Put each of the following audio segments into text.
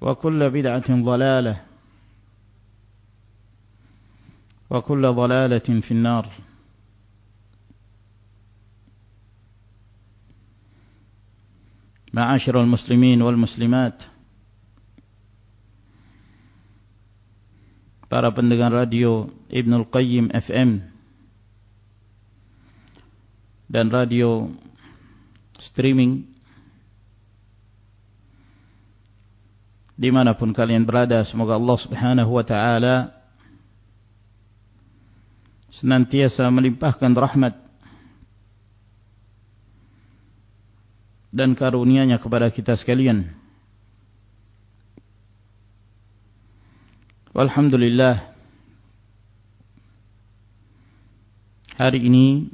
وكل بدعة ضلالة. وكل ضلالة في النار. معاشر المسلمين والمسلمات. Para pendengar radio Ibnul Qayyim FM dan radio streaming di mana pun kalian berada semoga Allah subhanahu wa ta'ala senantiasa melimpahkan rahmat dan karunia-Nya kepada kita sekalian. Alhamdulillah hari ini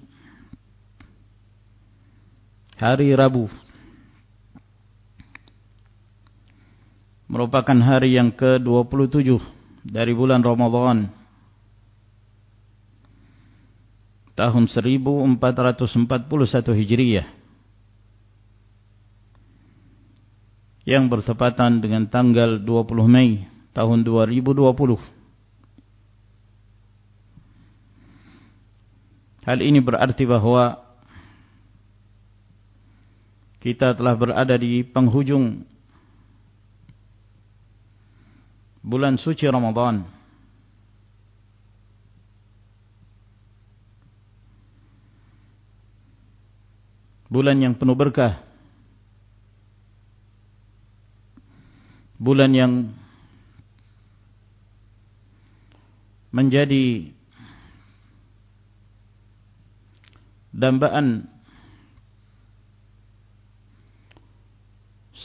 hari Rabu merupakan hari yang ke-27 dari bulan Ramadan tahun 1441 Hijriah yang bertepatan dengan tanggal 20 Mei tahun 2020. Hal ini berarti bahwa kita telah berada di penghujung bulan suci Ramadan. Bulan yang penuh berkah. Bulan yang menjadi dambaan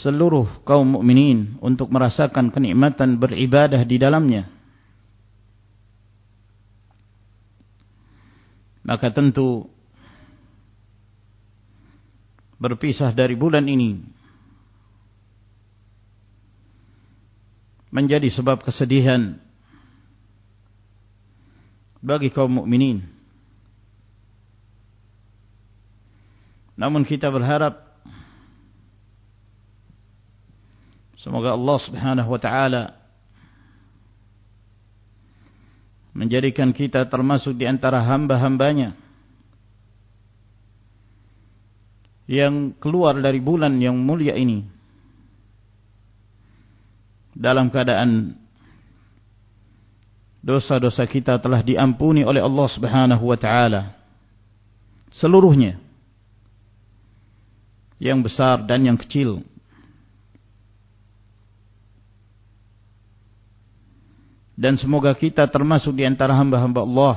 seluruh kaum mukminin untuk merasakan kenikmatan beribadah di dalamnya. Maka tentu berpisah dari bulan ini menjadi sebab kesedihan bagi kaum mukminin. Namun kita berharap Semoga Allah Subhanahu wa taala menjadikan kita termasuk di antara hamba-hambanya yang keluar dari bulan yang mulia ini dalam keadaan dosa-dosa kita telah diampuni oleh Allah Subhanahu wa taala seluruhnya yang besar dan yang kecil dan semoga kita termasuk di antara hamba-hamba Allah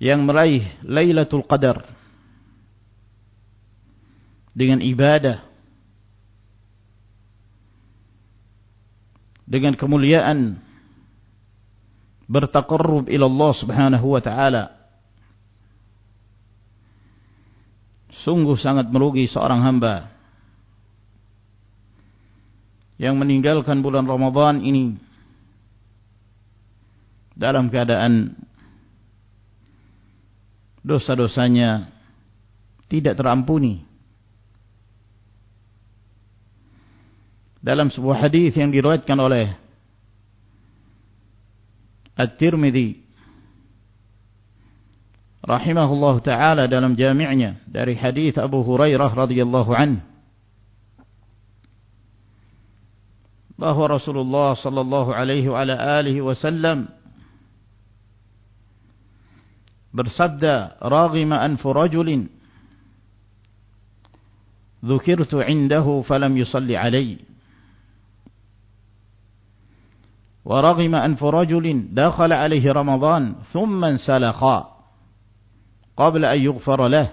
yang meraih Lailatul Qadar dengan ibadah dengan kemuliaan bertaqarrub ila Allah Subhanahu wa taala. Sungguh sangat merugi seorang hamba yang meninggalkan bulan Ramadhan ini dalam keadaan dosa-dosanya tidak terampuni. Dalam sebuah hadis yang diriwayatkan oleh At-Tirmidzi rahimahullah taala dalam jami'nya dari hadis Abu Hurairah radhiyallahu anhu bahwa Rasulullah sallallahu alaihi wa alihi wasallam bersabda raghima anfu rajulin dhukirtu indahu falam yusalli alayhi ورغم أنف رجل دخل عليه رمضان ثم انسلخ قبل أن يغفر له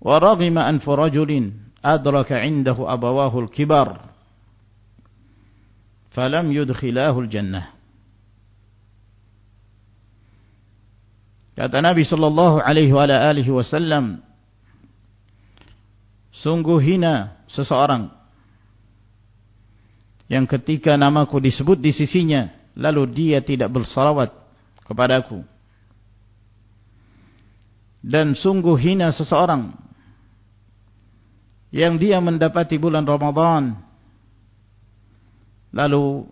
ورغم أنف رجل أدرك عنده أبواه الكبار فلم يدخلاه الجنة. Kata Nabi sallallahu alaihi wa alihi wasallam Sungguh hina seseorang yang ketika namaku disebut di sisinya lalu dia tidak bersalawat kepadaku dan sungguh hina seseorang yang dia mendapati bulan Ramadan. Lalu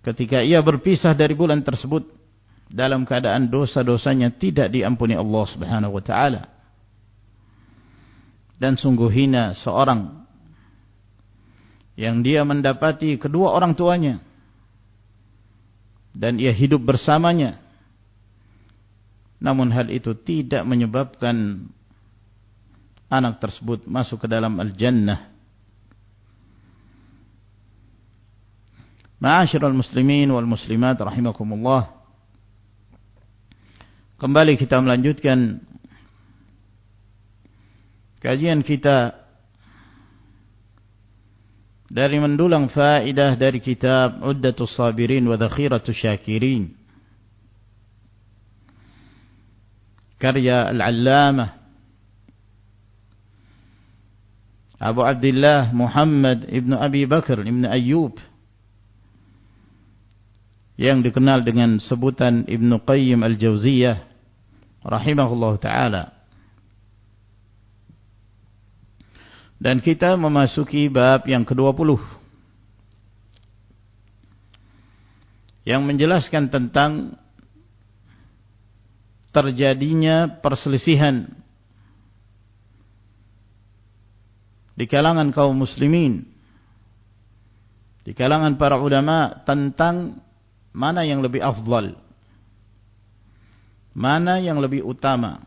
ketika ia berpisah dari bulan tersebut dalam keadaan dosa-dosanya tidak diampuni Allah Subhanahu wa taala. Dan sungguh hina seorang yang dia mendapati kedua orang tuanya. Dan ia hidup bersamanya. Namun hal itu tidak menyebabkan anak tersebut masuk ke dalam al-jannah. Ma'asyiral muslimin wal muslimat rahimakumullah. Kembali kita melanjutkan kajian kita dari mendulang faedah dari kitab Uddatus Sabirin wa Dhakhiratus Syakirin. Karya Al-Allamah Abu Abdullah Muhammad ibn Abi Bakar ibn Ayyub yang dikenal dengan sebutan Ibn Qayyim Al-Jauziyah rahimahullah taala. Dan kita memasuki bab yang ke-20 yang menjelaskan tentang terjadinya perselisihan di kalangan kaum muslimin. Di kalangan para ulama tentang mana yang lebih afdal. Mana yang lebih utama.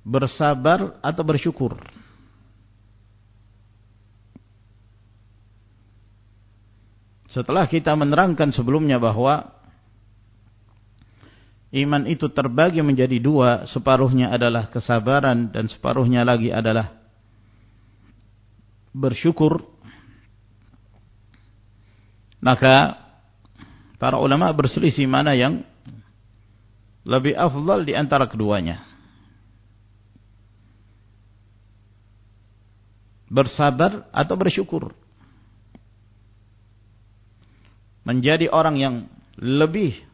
Bersabar atau bersyukur. Setelah kita menerangkan sebelumnya bahwa iman itu terbagi menjadi dua, separuhnya adalah kesabaran dan separuhnya lagi adalah bersyukur. Maka para ulama berselisih mana yang lebih afdal di antara keduanya. Bersabar atau bersyukur. Menjadi orang yang lebih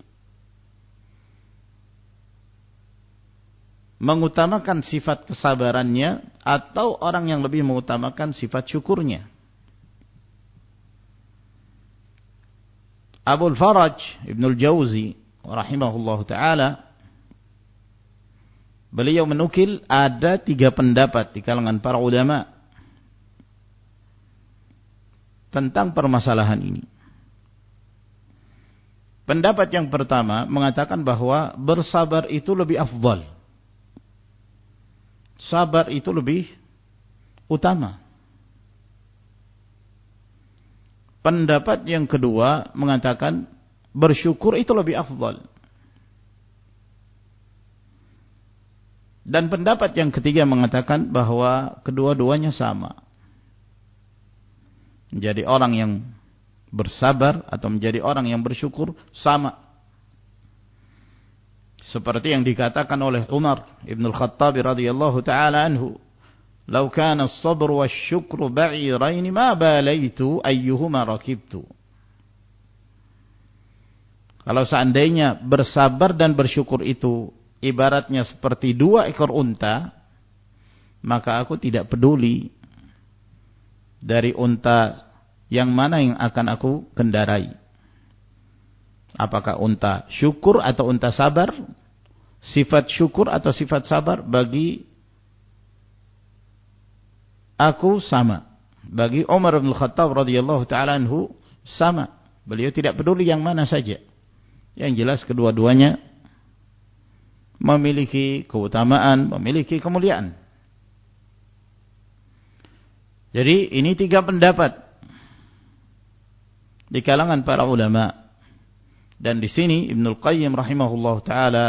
mengutamakan sifat kesabarannya atau orang yang lebih mengutamakan sifat syukurnya. Abu Faraj Ibn Al-Jawzi rahimahullah ta'ala beliau menukil ada tiga pendapat di kalangan para ulama tentang permasalahan ini. Pendapat yang pertama mengatakan bahwa bersabar itu lebih afdal. Sabar itu lebih utama. Pendapat yang kedua mengatakan bersyukur itu lebih afdal. Dan pendapat yang ketiga mengatakan bahwa kedua-duanya sama. Menjadi orang yang bersabar atau menjadi orang yang bersyukur sama seperti yang dikatakan oleh Umar Ibn Al-Khattab radhiyallahu taala anhu "Lau kana as-sabr wasyukru ba'irain ma balaitu ayyuhuma rakibtu" Kalau seandainya bersabar dan bersyukur itu ibaratnya seperti dua ekor unta maka aku tidak peduli dari unta yang mana yang akan aku kendarai. Apakah unta syukur atau unta sabar? Sifat syukur atau sifat sabar bagi aku sama. Bagi Umar bin Khattab radhiyallahu taala anhu sama. Beliau tidak peduli yang mana saja. Yang jelas kedua-duanya memiliki keutamaan, memiliki kemuliaan. Jadi ini tiga pendapat di kalangan para ulama. Dan di sini Ibnul Qayyim rahimahullah taala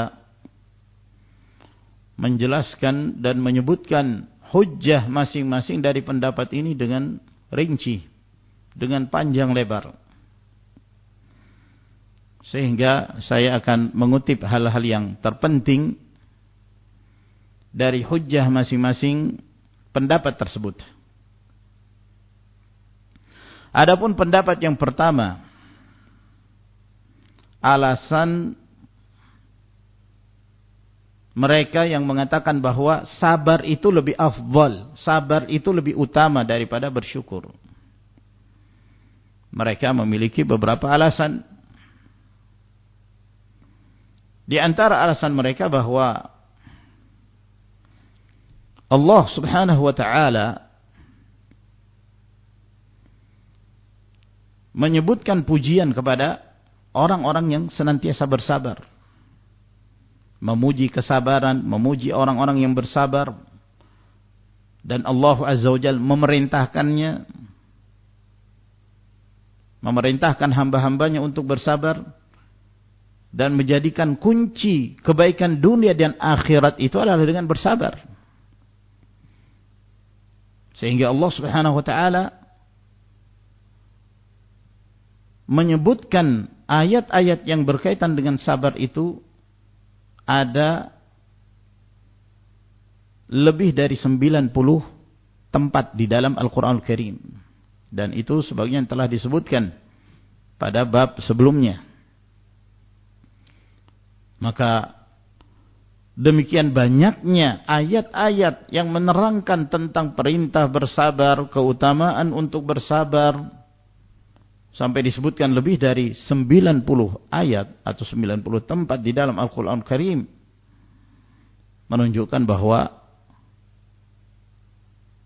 menjelaskan dan menyebutkan hujjah masing-masing dari pendapat ini dengan rinci, dengan panjang lebar. Sehingga saya akan mengutip hal-hal yang terpenting dari hujjah masing-masing pendapat tersebut. Adapun pendapat yang pertama, alasan mereka yang mengatakan bahwa sabar itu lebih afdal, sabar itu lebih utama daripada bersyukur. Mereka memiliki beberapa alasan. Di antara alasan mereka bahwa Allah Subhanahu wa taala menyebutkan pujian kepada orang-orang yang senantiasa bersabar. Memuji kesabaran, memuji orang-orang yang bersabar. Dan Allah Azza wa Jal memerintahkannya. Memerintahkan hamba-hambanya untuk bersabar. Dan menjadikan kunci kebaikan dunia dan akhirat itu adalah dengan bersabar. Sehingga Allah subhanahu wa ta'ala menyebutkan ayat-ayat yang berkaitan dengan sabar itu ada lebih dari 90 tempat di dalam Al-Quran Al-Karim. Dan itu sebagian telah disebutkan pada bab sebelumnya. Maka demikian banyaknya ayat-ayat yang menerangkan tentang perintah bersabar, keutamaan untuk bersabar, sampai disebutkan lebih dari 90 ayat atau 90 tempat di dalam Al-Quran Karim menunjukkan bahwa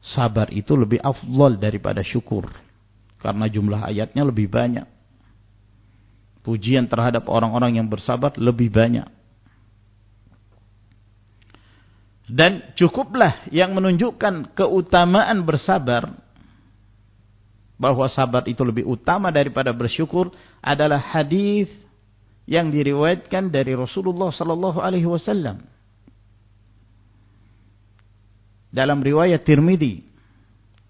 sabar itu lebih afdal daripada syukur. Karena jumlah ayatnya lebih banyak. Pujian terhadap orang-orang yang bersabar lebih banyak. Dan cukuplah yang menunjukkan keutamaan bersabar bahwa sabar itu lebih utama daripada bersyukur adalah hadis yang diriwayatkan dari Rasulullah sallallahu alaihi wasallam. Dalam riwayat Tirmizi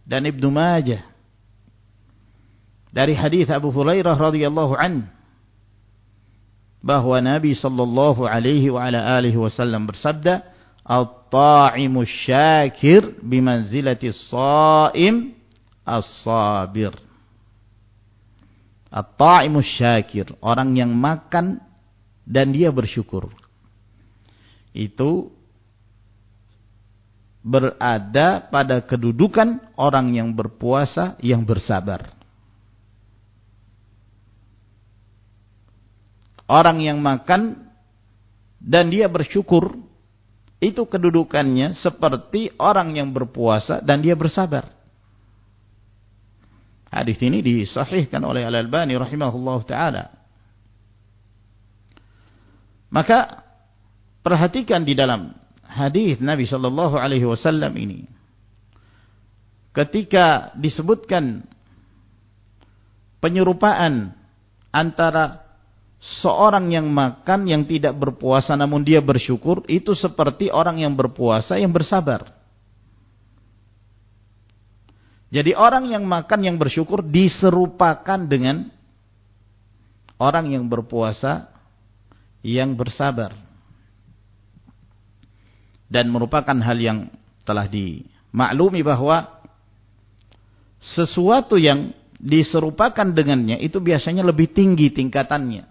dan Ibnu Majah. Dari hadis Abu Hurairah radhiyallahu an bahwa Nabi sallallahu alaihi wa ala alihi wasallam bersabda at-ta'imu syakir bimanzilati as-sha'im as-sabir. At-ta'imus syakir, orang yang makan dan dia bersyukur. Itu berada pada kedudukan orang yang berpuasa yang bersabar. Orang yang makan dan dia bersyukur itu kedudukannya seperti orang yang berpuasa dan dia bersabar. Hadis ini disahihkan oleh Al-Albani rahimahullah taala. Maka perhatikan di dalam hadis Nabi sallallahu alaihi wasallam ini. Ketika disebutkan penyerupaan antara seorang yang makan yang tidak berpuasa namun dia bersyukur itu seperti orang yang berpuasa yang bersabar. Jadi orang yang makan yang bersyukur diserupakan dengan orang yang berpuasa yang bersabar. Dan merupakan hal yang telah dimaklumi bahwa sesuatu yang diserupakan dengannya itu biasanya lebih tinggi tingkatannya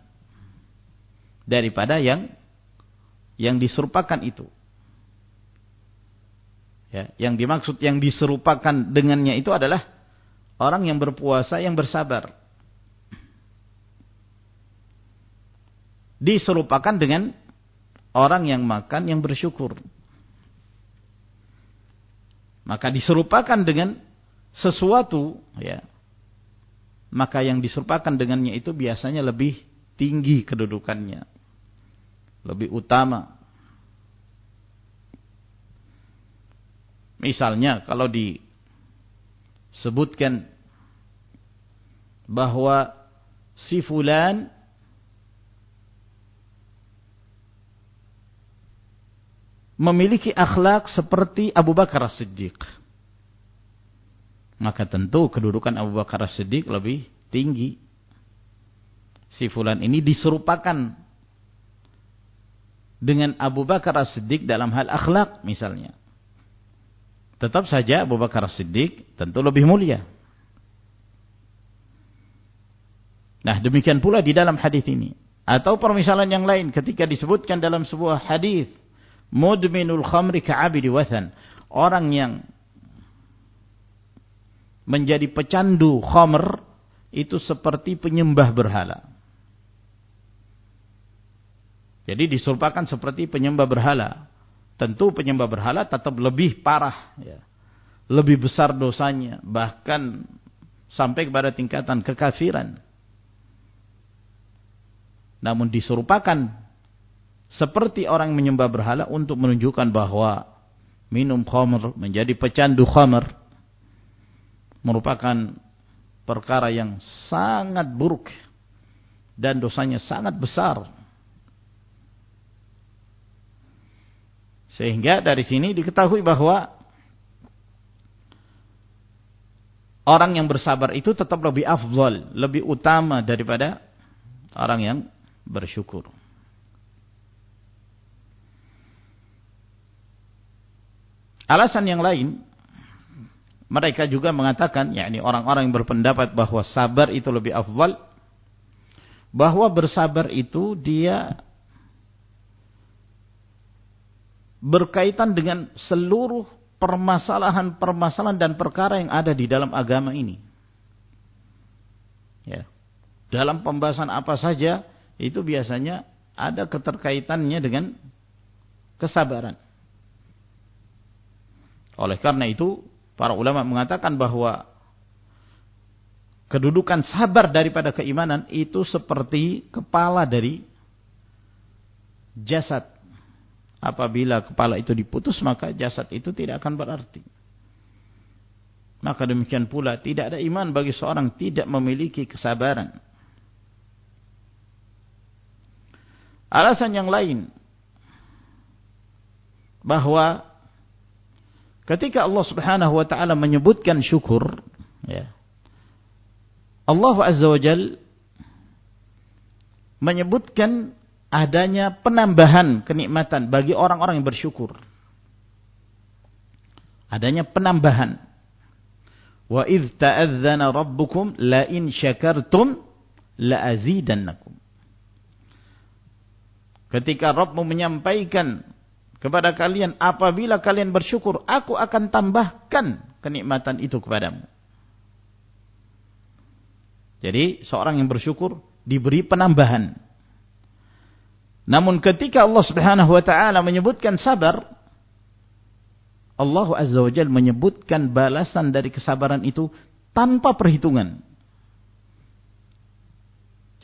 daripada yang yang diserupakan itu. Ya, yang dimaksud yang diserupakan dengannya itu adalah orang yang berpuasa yang bersabar. Diserupakan dengan orang yang makan yang bersyukur. Maka diserupakan dengan sesuatu ya. Maka yang diserupakan dengannya itu biasanya lebih tinggi kedudukannya. Lebih utama Misalnya kalau disebutkan bahwa si fulan memiliki akhlak seperti Abu Bakar As-Siddiq. Maka tentu kedudukan Abu Bakar As-Siddiq lebih tinggi. Si fulan ini diserupakan dengan Abu Bakar As-Siddiq dalam hal akhlak misalnya tetap saja Abu Bakar Siddiq tentu lebih mulia. Nah, demikian pula di dalam hadis ini. Atau permisalan yang lain ketika disebutkan dalam sebuah hadis, mudminul khamri ka'abidi wathan. Orang yang menjadi pecandu khamr itu seperti penyembah berhala. Jadi diserupakan seperti penyembah berhala. Tentu penyembah berhala tetap lebih parah, ya. lebih besar dosanya, bahkan sampai kepada tingkatan kekafiran. Namun diserupakan seperti orang menyembah berhala untuk menunjukkan bahwa minum khamr menjadi pecandu khamr merupakan perkara yang sangat buruk dan dosanya sangat besar Sehingga dari sini diketahui bahwa orang yang bersabar itu tetap lebih afdal, lebih utama daripada orang yang bersyukur. Alasan yang lain, mereka juga mengatakan, yakni orang-orang yang berpendapat bahwa sabar itu lebih afdal, bahwa bersabar itu dia berkaitan dengan seluruh permasalahan-permasalahan dan perkara yang ada di dalam agama ini. Ya. Dalam pembahasan apa saja itu biasanya ada keterkaitannya dengan kesabaran. Oleh karena itu, para ulama mengatakan bahwa kedudukan sabar daripada keimanan itu seperti kepala dari jasad Apabila kepala itu diputus maka jasad itu tidak akan berarti. Maka demikian pula tidak ada iman bagi seorang tidak memiliki kesabaran. Alasan yang lain bahwa ketika Allah Subhanahu wa taala menyebutkan syukur ya Allah Azza wa Jal menyebutkan adanya penambahan kenikmatan bagi orang-orang yang bersyukur. Adanya penambahan. Wa idh ta'adzana rabbukum la in syakartum la azidannakum. Ketika Rabbmu menyampaikan kepada kalian apabila kalian bersyukur aku akan tambahkan kenikmatan itu kepadamu jadi seorang yang bersyukur diberi penambahan namun ketika Allah Subhanahu wa taala menyebutkan sabar Allah Azza wa Jalla menyebutkan balasan dari kesabaran itu tanpa perhitungan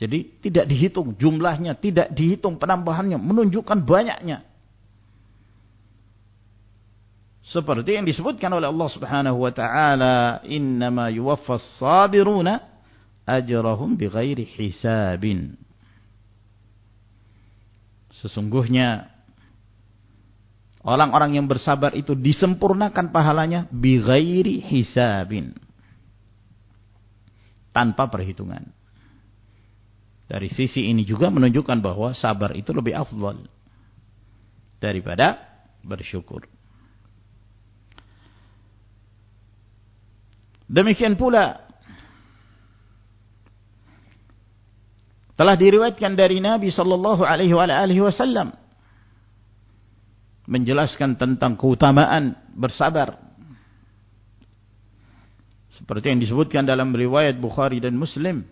jadi tidak dihitung jumlahnya, tidak dihitung penambahannya, menunjukkan banyaknya. Seperti yang disebutkan oleh Allah Subhanahu wa taala, "Innama yuwaffas sabiruna ajrahum bighairi hisabin." Sesungguhnya orang-orang yang bersabar itu disempurnakan pahalanya bighairi hisabin. Tanpa perhitungan. Dari sisi ini juga menunjukkan bahwa sabar itu lebih afdal daripada bersyukur. Demikian pula telah diriwayatkan dari Nabi sallallahu alaihi wasallam. Menjelaskan tentang keutamaan bersabar. Seperti yang disebutkan dalam riwayat Bukhari dan Muslim.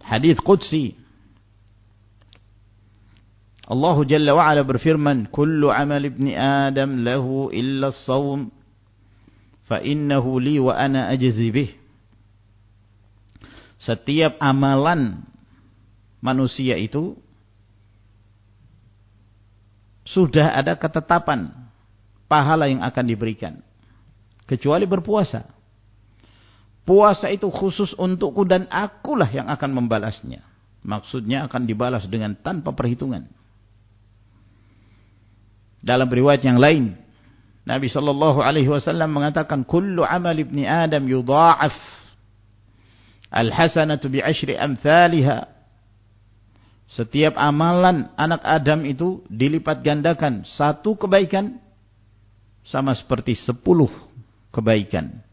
Hadis qudsi. Allah Jalla wa Ala berfirman kullu amal ibni Adam lahu illa as-sawm fa innahu li wa ana ajzi bih setiap amalan manusia itu sudah ada ketetapan pahala yang akan diberikan kecuali berpuasa Puasa itu khusus untukku dan akulah yang akan membalasnya. Maksudnya akan dibalas dengan tanpa perhitungan. Dalam riwayat yang lain, Nabi sallallahu alaihi wasallam mengatakan kullu amal ibni Adam yudha'af al-hasanatu bi asyri amsalha. Setiap amalan anak Adam itu dilipat gandakan satu kebaikan sama seperti sepuluh kebaikan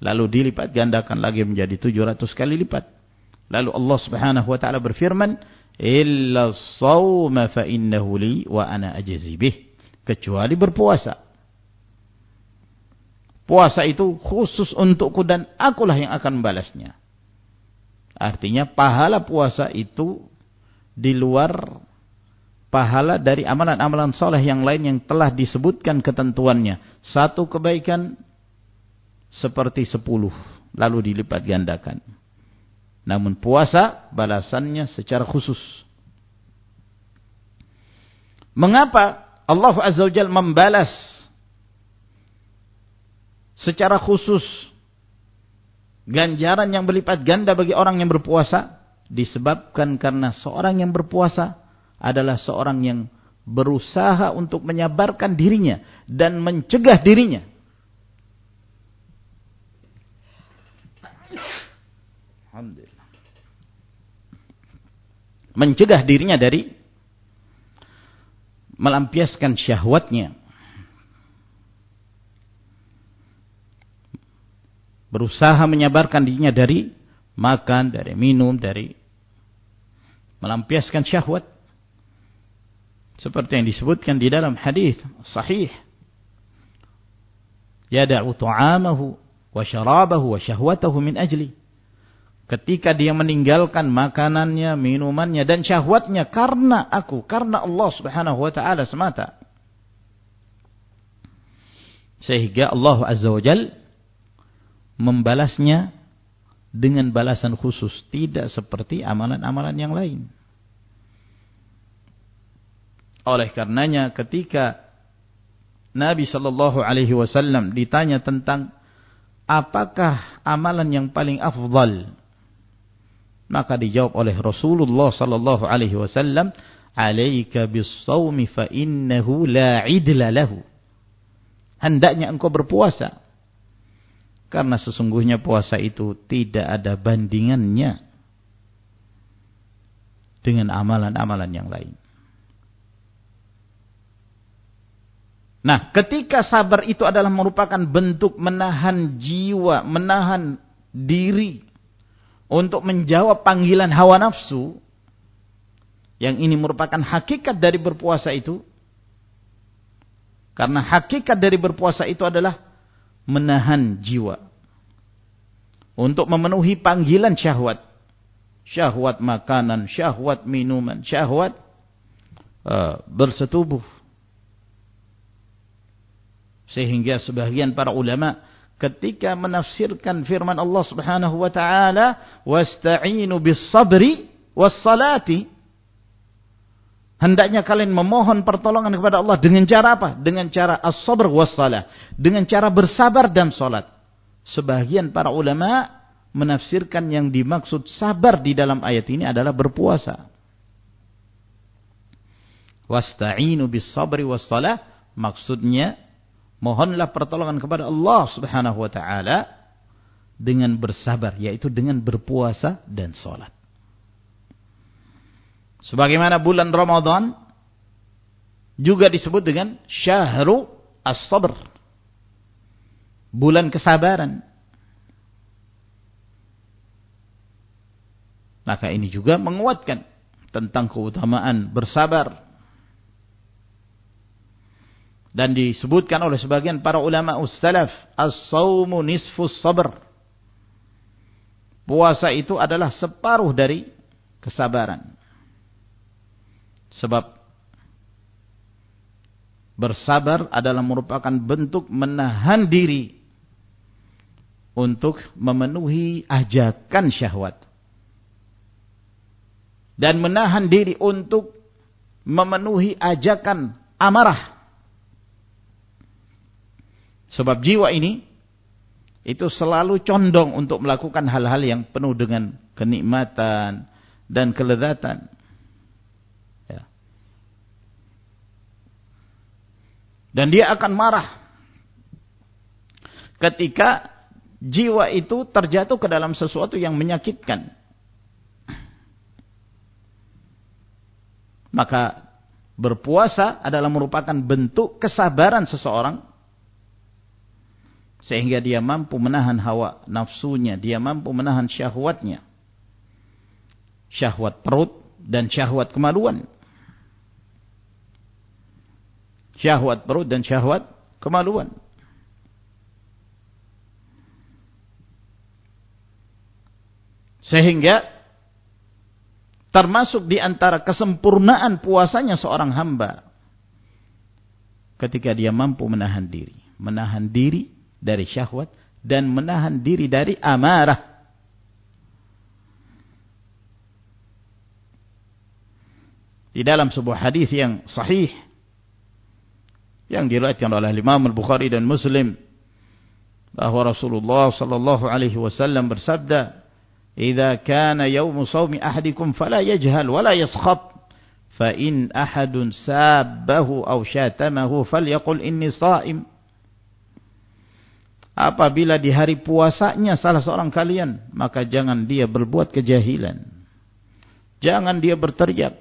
lalu dilipat gandakan lagi menjadi 700 kali lipat. Lalu Allah Subhanahu wa taala berfirman, "Illa shauma fa innahu li wa ana ajzi bih." Kecuali berpuasa. Puasa itu khusus untukku dan akulah yang akan membalasnya. Artinya pahala puasa itu di luar pahala dari amalan-amalan soleh yang lain yang telah disebutkan ketentuannya. Satu kebaikan seperti sepuluh lalu dilipat gandakan. Namun puasa balasannya secara khusus. Mengapa Allah Azza wa Jalla membalas secara khusus ganjaran yang berlipat ganda bagi orang yang berpuasa? Disebabkan karena seorang yang berpuasa adalah seorang yang berusaha untuk menyabarkan dirinya dan mencegah dirinya. Mencegah dirinya dari melampiaskan syahwatnya. Berusaha menyabarkan dirinya dari makan, dari minum, dari melampiaskan syahwat. Seperti yang disebutkan di dalam hadis sahih. Yada'u ta'amahu wa syarabahu wa syahwatahu min ajli ketika dia meninggalkan makanannya, minumannya dan syahwatnya karena aku, karena Allah Subhanahu wa taala semata. Sehingga Allah Azza wa Jal membalasnya dengan balasan khusus, tidak seperti amalan-amalan yang lain. Oleh karenanya ketika Nabi sallallahu alaihi wasallam ditanya tentang apakah amalan yang paling afdal maka dijawab oleh Rasulullah sallallahu alaihi wasallam, "Alaika bis-shaumi fa innahu la 'idla lahu." Hendaknya engkau berpuasa. Karena sesungguhnya puasa itu tidak ada bandingannya dengan amalan-amalan yang lain. Nah, ketika sabar itu adalah merupakan bentuk menahan jiwa, menahan diri untuk menjawab panggilan hawa nafsu, yang ini merupakan hakikat dari berpuasa itu karena hakikat dari berpuasa itu adalah menahan jiwa. Untuk memenuhi panggilan syahwat. Syahwat makanan syahwat minuman syahwat uh, bersetubuh. Sehingga sebagian para ulama ketika menafsirkan firman Allah Subhanahu wa taala wasta'inu bis sabri was salati hendaknya kalian memohon pertolongan kepada Allah dengan cara apa? Dengan cara as-sabr was salah dengan cara bersabar dan salat sebagian para ulama menafsirkan yang dimaksud sabar di dalam ayat ini adalah berpuasa. Wasta'inu bis sabri was salah maksudnya mohonlah pertolongan kepada Allah Subhanahu wa taala dengan bersabar yaitu dengan berpuasa dan salat. Sebagaimana bulan Ramadan juga disebut dengan syahru as-sabr. Bulan kesabaran. Maka ini juga menguatkan tentang keutamaan bersabar dan disebutkan oleh sebagian para ulama ussalaf as-saumu nisfus sabr puasa itu adalah separuh dari kesabaran sebab bersabar adalah merupakan bentuk menahan diri untuk memenuhi ajakan syahwat dan menahan diri untuk memenuhi ajakan amarah Sebab jiwa ini itu selalu condong untuk melakukan hal-hal yang penuh dengan kenikmatan dan kelezatan. Ya. Dan dia akan marah ketika jiwa itu terjatuh ke dalam sesuatu yang menyakitkan. Maka berpuasa adalah merupakan bentuk kesabaran seseorang sehingga dia mampu menahan hawa nafsunya, dia mampu menahan syahwatnya. Syahwat perut dan syahwat kemaluan. Syahwat perut dan syahwat kemaluan. Sehingga termasuk di antara kesempurnaan puasanya seorang hamba ketika dia mampu menahan diri, menahan diri dari syahwat dan menahan diri dari amarah. Di dalam sebuah hadis yang sahih yang diriwayatkan oleh Imam Al-Bukhari dan Muslim bahwa Rasulullah sallallahu alaihi wasallam bersabda, "Idza kana yaumu shaumi ahadikum fala yajhal wala yaskhab, fa in ahadun sabbahu aw syatamahu falyaqul inni shaim." Apabila di hari puasanya salah seorang kalian, maka jangan dia berbuat kejahilan. Jangan dia berteriak,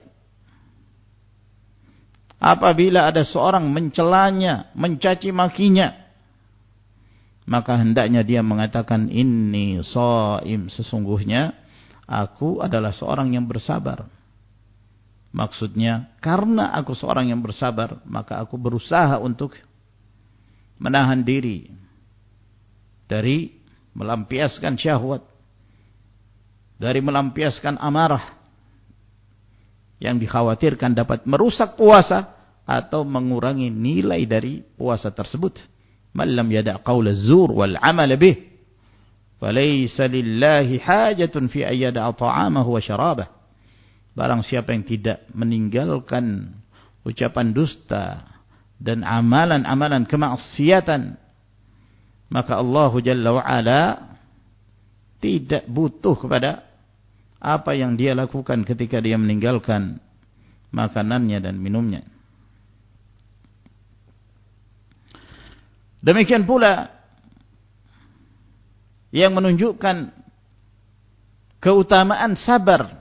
apabila ada seorang mencelanya mencaci makinya maka hendaknya dia mengatakan ini shaim sesungguhnya aku adalah seorang yang bersabar. Maksudnya karena aku seorang yang bersabar maka aku berusaha untuk menahan diri dari melampiaskan syahwat dari melampiaskan amarah yang dikhawatirkan dapat merusak puasa atau mengurangi nilai dari puasa tersebut. Man lam yada' qawla zur wal amal bih falaysa lillahi hajatun fi ayyada'a ta'amahu wa syarabah. Barang siapa yang tidak meninggalkan ucapan dusta dan amalan-amalan kemaksiatan maka Allah Jalla wa'ala tidak butuh kepada apa yang dia lakukan ketika dia meninggalkan makanannya dan minumnya. Demikian pula yang menunjukkan keutamaan sabar.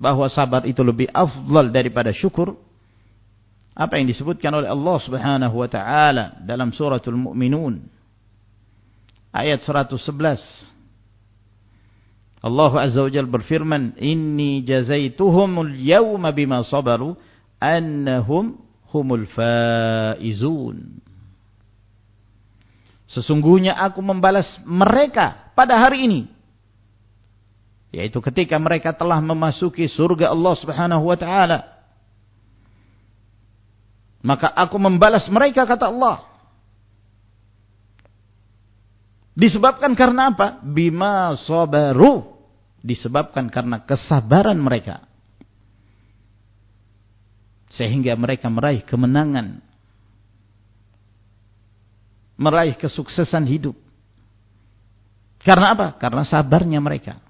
Bahwa sabar itu lebih afdal daripada syukur. Apa yang disebutkan oleh Allah Subhanahu wa taala dalam suratul Mu'minun ayat 111 Allah Azza wa Jalla berfirman, "Inni jazaituhumul yawma bima sabaru annahum humul faizun." Sesungguhnya aku membalas mereka pada hari ini. Yaitu ketika mereka telah memasuki surga Allah Subhanahu wa taala. Maka aku membalas mereka kata Allah. Disebabkan karena apa? Bima sabaru. Disebabkan karena kesabaran mereka. Sehingga mereka meraih kemenangan meraih kesuksesan hidup. Karena apa? Karena sabarnya mereka.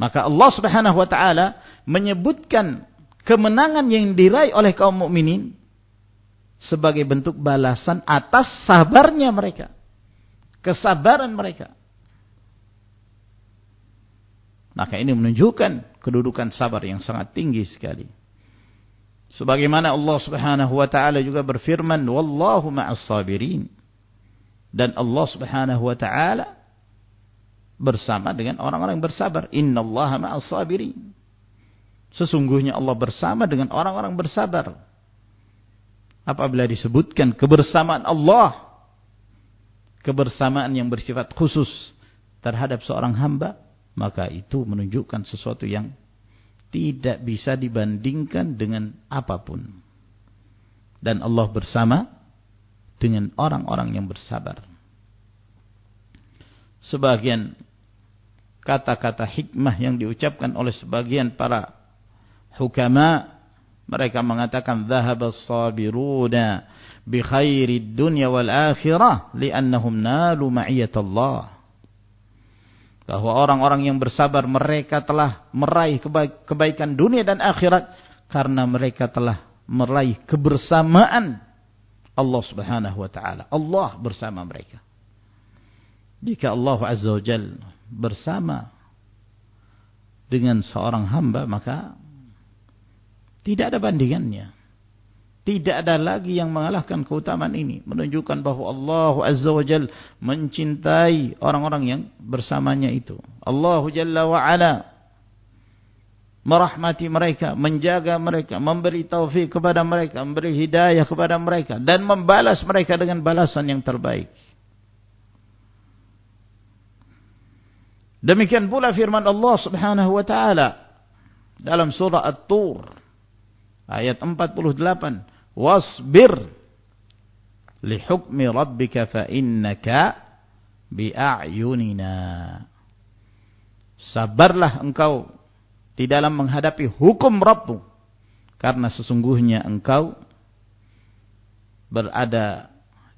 Maka Allah Subhanahu wa taala menyebutkan kemenangan yang diraih oleh kaum mukminin sebagai bentuk balasan atas sabarnya mereka. Kesabaran mereka. Maka ini menunjukkan kedudukan sabar yang sangat tinggi sekali. Sebagaimana Allah Subhanahu wa taala juga berfirman, "Wallahu ma'as sabirin." Dan Allah Subhanahu wa taala bersama dengan orang-orang yang bersabar. Innallaha ma'as sabirin. Sesungguhnya Allah bersama dengan orang-orang bersabar. Apabila disebutkan kebersamaan Allah, kebersamaan yang bersifat khusus terhadap seorang hamba, maka itu menunjukkan sesuatu yang tidak bisa dibandingkan dengan apa pun. Dan Allah bersama dengan orang-orang yang bersabar. Sebagian kata-kata hikmah yang diucapkan oleh sebagian para hukama mereka mengatakan dhahaba as-sabiruna bi khairid dunya wal akhirah li'annahum nalu bahwa orang-orang yang bersabar mereka telah meraih kebaikan dunia dan akhirat karena mereka telah meraih kebersamaan Allah Subhanahu wa taala. Allah bersama mereka. Jika Allah Azza wa Jalla bersama dengan seorang hamba maka tidak ada bandingannya. Tidak ada lagi yang mengalahkan keutamaan ini. Menunjukkan bahwa Allah Azza wa Jal mencintai orang-orang yang bersamanya itu. Allah Jalla wa Ala merahmati mereka, menjaga mereka, memberi taufik kepada mereka, memberi hidayah kepada mereka. Dan membalas mereka dengan balasan yang terbaik. Demikian pula firman Allah subhanahu wa ta'ala dalam surah At-Tur ayat 48 wasbir li hukmi rabbika fa innaka bi a'yunina sabarlah engkau di dalam menghadapi hukum Rabbmu karena sesungguhnya engkau berada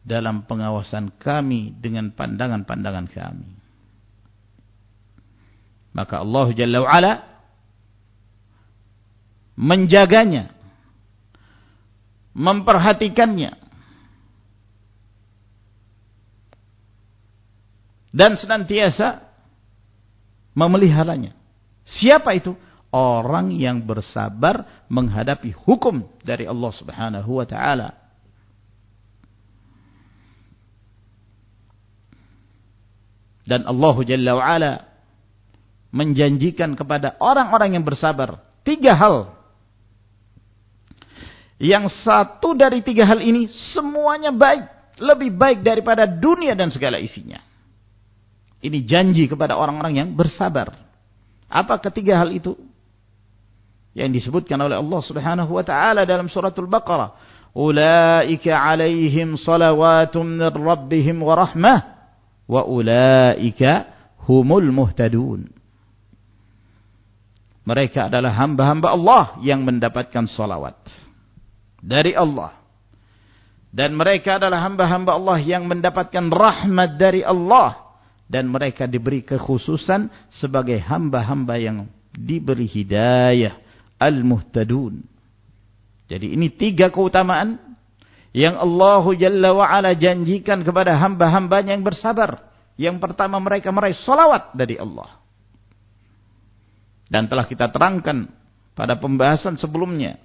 dalam pengawasan kami dengan pandangan-pandangan kami. Maka Allah Jalla wa'ala menjaganya memperhatikannya dan senantiasa memeliharanya. Siapa itu? Orang yang bersabar menghadapi hukum dari Allah Subhanahu wa taala. Dan Allah Jalla wa ala menjanjikan kepada orang-orang yang bersabar tiga hal yang satu dari tiga hal ini semuanya baik. Lebih baik daripada dunia dan segala isinya. Ini janji kepada orang-orang yang bersabar. Apa ketiga hal itu? Yang disebutkan oleh Allah subhanahu wa ta'ala dalam suratul Baqarah. Ulaika alaihim rabbihim wa rahmah. Wa ulaika humul muhtadun. Mereka adalah hamba-hamba Allah yang mendapatkan salawat dari Allah. Dan mereka adalah hamba-hamba Allah yang mendapatkan rahmat dari Allah. Dan mereka diberi kekhususan sebagai hamba-hamba yang diberi hidayah. Al-Muhtadun. Jadi ini tiga keutamaan yang Allah Jalla wa'ala janjikan kepada hamba-hambanya yang bersabar. Yang pertama mereka meraih salawat dari Allah. Dan telah kita terangkan pada pembahasan sebelumnya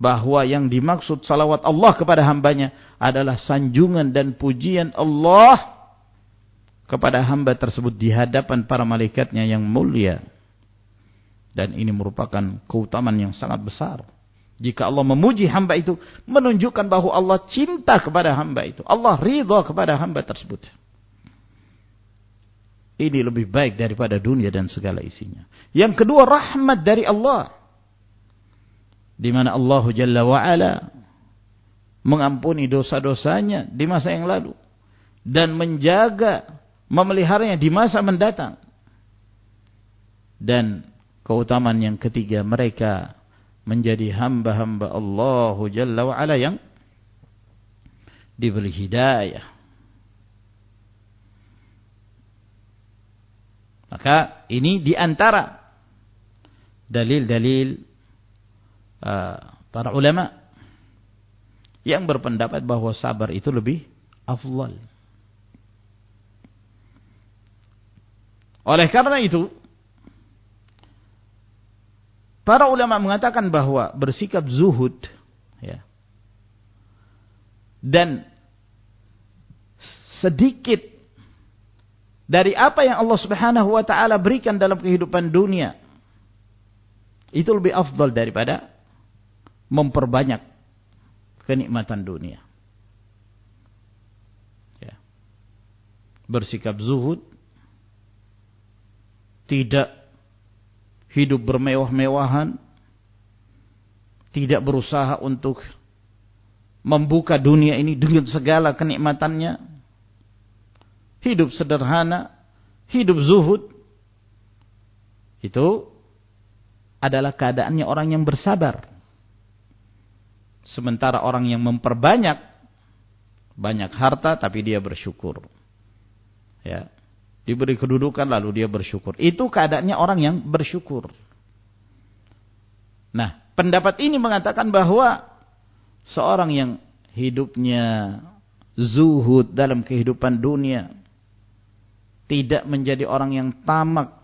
bahwa yang dimaksud salawat Allah kepada hambanya adalah sanjungan dan pujian Allah kepada hamba tersebut di hadapan para malaikatnya yang mulia. Dan ini merupakan keutamaan yang sangat besar. Jika Allah memuji hamba itu, menunjukkan bahwa Allah cinta kepada hamba itu. Allah ridha kepada hamba tersebut. Ini lebih baik daripada dunia dan segala isinya. Yang kedua, rahmat dari Allah. Di mana Allah Jalla wa'ala mengampuni dosa-dosanya di masa yang lalu. Dan menjaga, memeliharanya di masa mendatang. Dan keutamaan yang ketiga, mereka menjadi hamba-hamba Allah Jalla wa'ala yang diberi hidayah Maka ini di antara dalil-dalil uh, para ulama yang berpendapat bahwa sabar itu lebih afdal. Oleh karena itu, para ulama mengatakan bahwa bersikap zuhud ya, dan sedikit dari apa yang Allah Subhanahu wa taala berikan dalam kehidupan dunia itu lebih afdal daripada memperbanyak kenikmatan dunia. Ya. Bersikap zuhud tidak hidup bermewah-mewahan tidak berusaha untuk membuka dunia ini dengan segala kenikmatannya hidup sederhana, hidup zuhud, itu adalah keadaannya orang yang bersabar. Sementara orang yang memperbanyak banyak harta tapi dia bersyukur. Ya. Diberi kedudukan lalu dia bersyukur. Itu keadaannya orang yang bersyukur. Nah, pendapat ini mengatakan bahwa seorang yang hidupnya zuhud dalam kehidupan dunia tidak menjadi orang yang tamak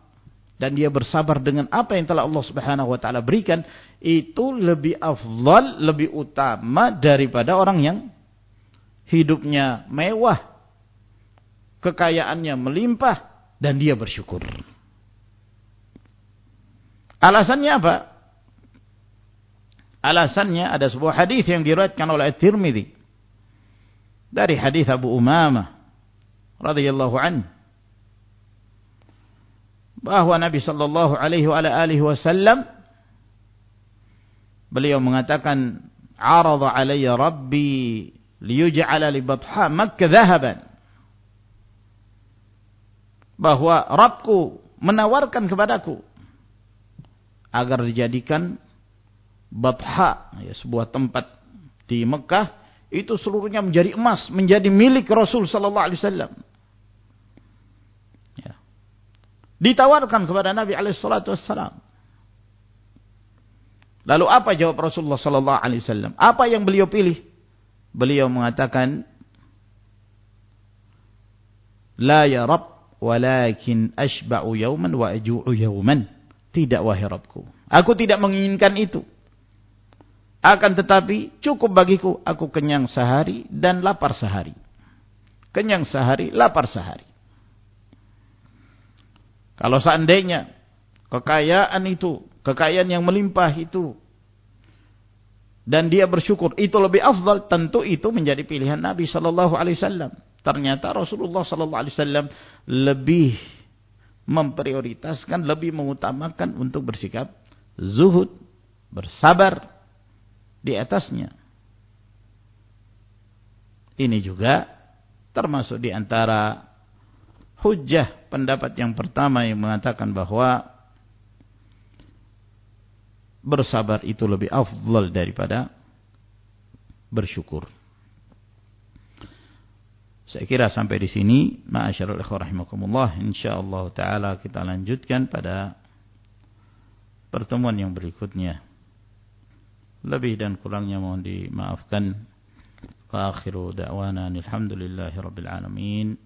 dan dia bersabar dengan apa yang telah Allah Subhanahu wa taala berikan itu lebih afdal, lebih utama daripada orang yang hidupnya mewah, kekayaannya melimpah dan dia bersyukur. Alasannya apa? Alasannya ada sebuah hadis yang diriwayatkan oleh At-Tirmizi dari hadis Abu Umamah radhiyallahu anhu bahwa Nabi sallallahu alaihi wasallam beliau mengatakan arada alayya rabbi liyuj'ala li batha makkah dhahaban. Bahwa Rabbku menawarkan kepadaku agar dijadikan Batha ya, sebuah tempat di Mekah itu seluruhnya menjadi emas menjadi milik Rasul sallallahu alaihi wasallam Ditawarkan kepada Nabi alaihissalatu. Lalu apa jawab Rasulullah sallallahu alaihi wasallam? Apa yang beliau pilih? Beliau mengatakan, "La ya Rabb, walakin ashba'u yawman wa aju'u yawman." Tidak wahai Rabbku. Aku tidak menginginkan itu. Akan tetapi cukup bagiku aku kenyang sehari dan lapar sehari. Kenyang sehari, lapar sehari. Kalau seandainya kekayaan itu, kekayaan yang melimpah itu dan dia bersyukur itu lebih afdal, tentu itu menjadi pilihan Nabi sallallahu alaihi wasallam. Ternyata Rasulullah sallallahu alaihi wasallam lebih memprioritaskan, lebih mengutamakan untuk bersikap zuhud, bersabar di atasnya. Ini juga termasuk di antara hujjah pendapat yang pertama yang mengatakan bahwa bersabar itu lebih afdal daripada bersyukur. Saya kira sampai di sini, ma'asyarul ikhwah rahimakumullah, insyaallah taala kita lanjutkan pada pertemuan yang berikutnya. Lebih dan kurangnya mohon dimaafkan. Wa akhiru da'wana alhamdulillahi rabbil alamin.